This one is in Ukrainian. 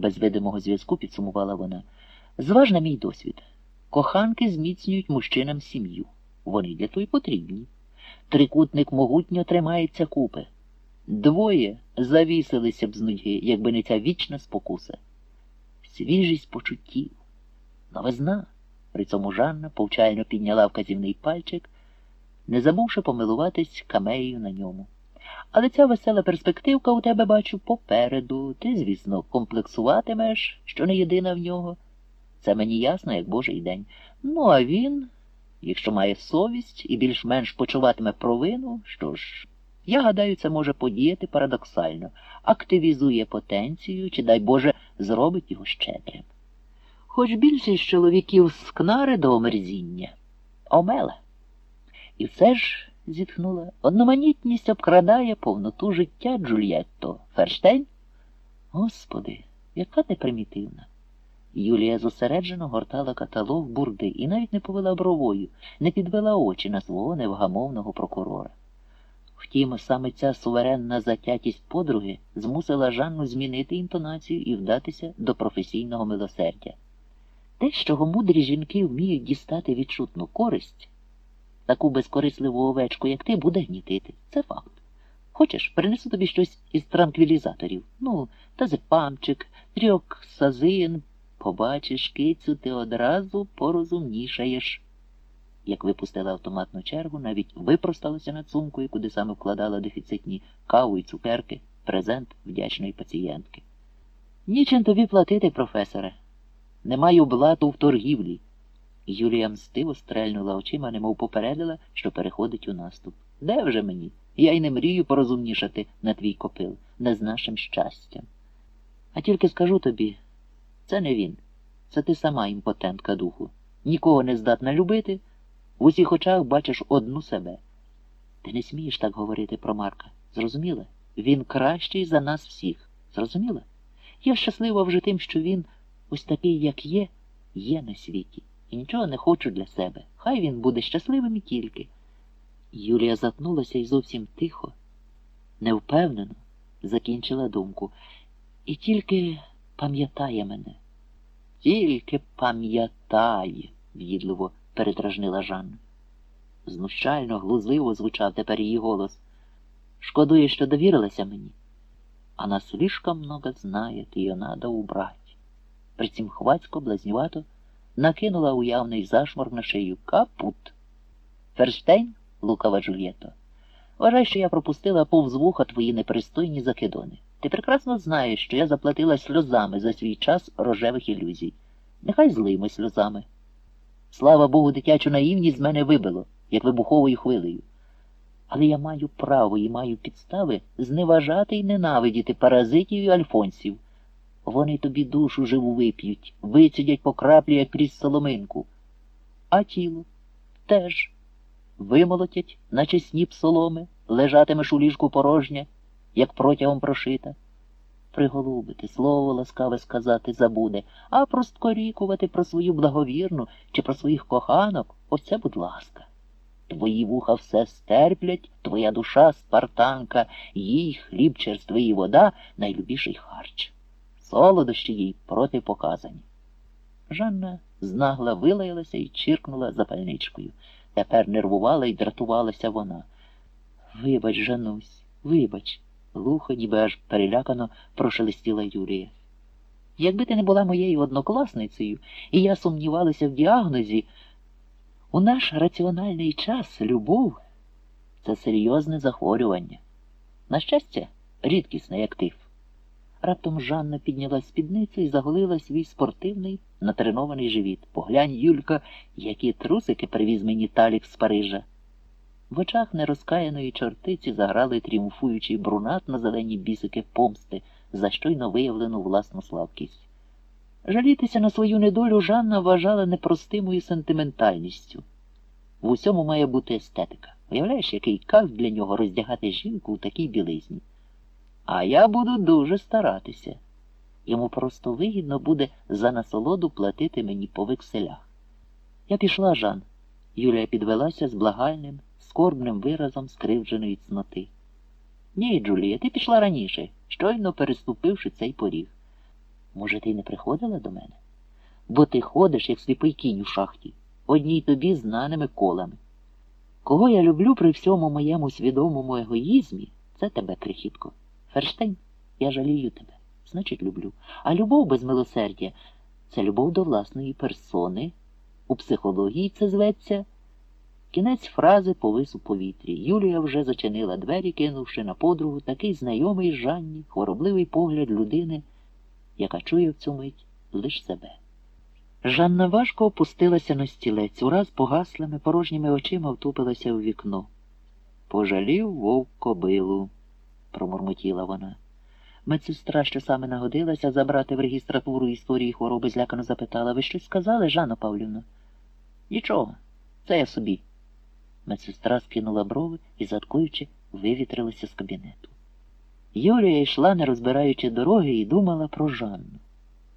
без видимого зв'язку підсумувала вона. Зважна мій досвід. Коханки зміцнюють мужчинам сім'ю. Вони для того й потрібні. Трикутник могутньо тримається купи. Двоє завісилися б з нудьги, якби не ця вічна спокуса. Свіжість почуттів, новизна. При цьому Жанна повчально підняла вказівний пальчик, не забувши помилуватись камеєю на ньому. Але ця весела перспективка у тебе, бачу, попереду. Ти, звісно, комплексуватимеш, що не єдина в нього. Це мені ясно, як божий день. Ну, а він, якщо має совість і більш-менш почуватиме провину, що ж, я гадаю, це може подіяти парадоксально, активізує потенцію чи, дай Боже, зробить його щедрим. Хоч більшість чоловіків скнари до омерзіння, омеле. І все ж, зітхнула, одноманітність обкрадає повноту життя Джульєтто. Ферштейн? Господи, яка ти примітивна. Юлія зосереджено гортала каталог бурди і навіть не повела бровою, не підвела очі на свого невгамовного прокурора. Втім, саме ця суверенна затятість подруги змусила Жанну змінити інтонацію і вдатися до професійного милосердя. Те, з чого мудрі жінки вміють дістати відчутну користь, таку безкорисливу овечку, як ти, буде гнітити. Це факт. Хочеш, принесу тобі щось із транквілізаторів. Ну, тазепамчик, трьоксазин. Побачиш, кицю, ти одразу порозумнішаєш. Як випустила автоматну чергу, навіть випросталася над сумкою, куди саме вкладала дефіцитні каву і цукерки, презент вдячної пацієнтки. Нічим тобі платити, професоре. Не маю блату в торгівлі. Юлія мстиво стрельнула очима, немов попередила, що переходить у наступ. Де вже мені? Я й не мрію порозумнішати на твій копил, не з нашим щастям. А тільки скажу тобі, це не він, це ти сама імпотентка духу. Нікого не здатна любити, в усіх очах бачиш одну себе. Ти не смієш так говорити про Марка. Зрозуміла? Він кращий за нас всіх. Зрозуміла? Я щаслива вже тим, що він, ось такий, як є, є на світі. І нічого не хочу для себе. Хай він буде щасливим і тільки. Юлія затнулася і зовсім тихо, невпевнено закінчила думку. І тільки пам'ятає мене. Тільки пам'ятає, в'їдливо передражнила Жанна. Знущально, глузливо звучав тепер її голос. Шкодує, що довірилася мені. Она слишком много знает, ее надо убрать. Притім хвацько, блазнювато накинула уявний зашморг на шию капут. Ферштейн, лукава Джульєто, вважай, що я пропустила повз вуха твої непристойні закидони. Ти прекрасно знаєш, що я заплатила сльозами за свій час рожевих ілюзій. Нехай злими сльозами. Слава Богу, дитячу наївність з мене вибило, як вибуховою хвилею. Але я маю право і маю підстави зневажати і ненавидіти паразитів і альфонсів. Вони тобі душу живу вип'ють, вицідять по краплі, як крізь соломинку. А тіло теж вимолотять, наче сніп соломи, лежатимеш у ліжку порожнє, як протягом прошита. Приголубити, слово ласкаве сказати забуде, а просткорікувати про свою благовірну чи про своїх коханок оце, будь ласка. Твої вуха все стерплять, твоя душа спартанка, їй хліб, черствий і вода найлюбіший харч. Солодощі їй протипоказані. Жанна знагла вилаялася і чиркнула запальничкою. Тепер нервувала і дратувалася вона. Вибач, Жанусь, вибач, глухо, ніби аж перелякано прошелестіла Юлія. Якби ти не була моєю однокласницею, і я сумнівалася в діагнозі, у наш раціональний час любов це серйозне захворювання. На щастя, рідкісний актив. Раптом Жанна підняла спідницю і заголила свій спортивний, натренований живіт. Поглянь, Юлька, які трусики привіз мені талік з Парижа. В очах нерозкаяної чортиці заграли тріумфуючий брунат на зелені бісики помсти за щойно виявлену власну слабкість. Жалітися на свою недолю Жанна вважала непростимою сентиментальністю. В усьому має бути естетика. Уявляєш, який кайф для нього роздягати жінку у такій білизні. А я буду дуже старатися. Йому просто вигідно буде за насолоду платити мені по векселях. Я пішла, Жан. Юлія підвелася з благальним, скорбним виразом скривдженої цноти. Ні, Джулія, ти пішла раніше, щойно переступивши цей поріг. Може, ти не приходила до мене? Бо ти ходиш, як сліпий кінь у шахті, одній тобі знаними колами. Кого я люблю при всьому моєму свідомому егоїзмі, це тебе, крихітко. Ферштейн, я жалію тебе, значить, люблю. А любов без милосердя це любов до власної персони. У психології це зветься. Кінець фрази повис у повітрі. Юлія вже зачинила двері, кинувши на подругу такий знайомий Жанні, хворобливий погляд людини, яка чує в цю мить лиш себе. Жанна важко опустилася на стілець, ураз погаслими, порожніми очима втупилася у вікно. Пожалів вовк кобилу, промурмотіла вона. Медсестра, що саме нагодилася забрати в регістратуру історії хвороби, злякано запитала, ви щось сказали, Жанна Павлівна? Нічого, це я собі. Медсестра скинула брови і, заткуючи, вивітрилася з кабінету. Юлія йшла, не розбираючи дороги, і думала про Жанну.